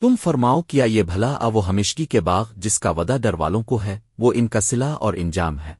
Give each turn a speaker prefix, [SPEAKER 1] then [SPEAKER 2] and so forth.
[SPEAKER 1] تم فرماؤ کیا یہ بھلا آ وہ ہمیشگی کے باغ جس کا ودا ڈر والوں کو ہے، وہ ان کا سلا اور انجام ہے۔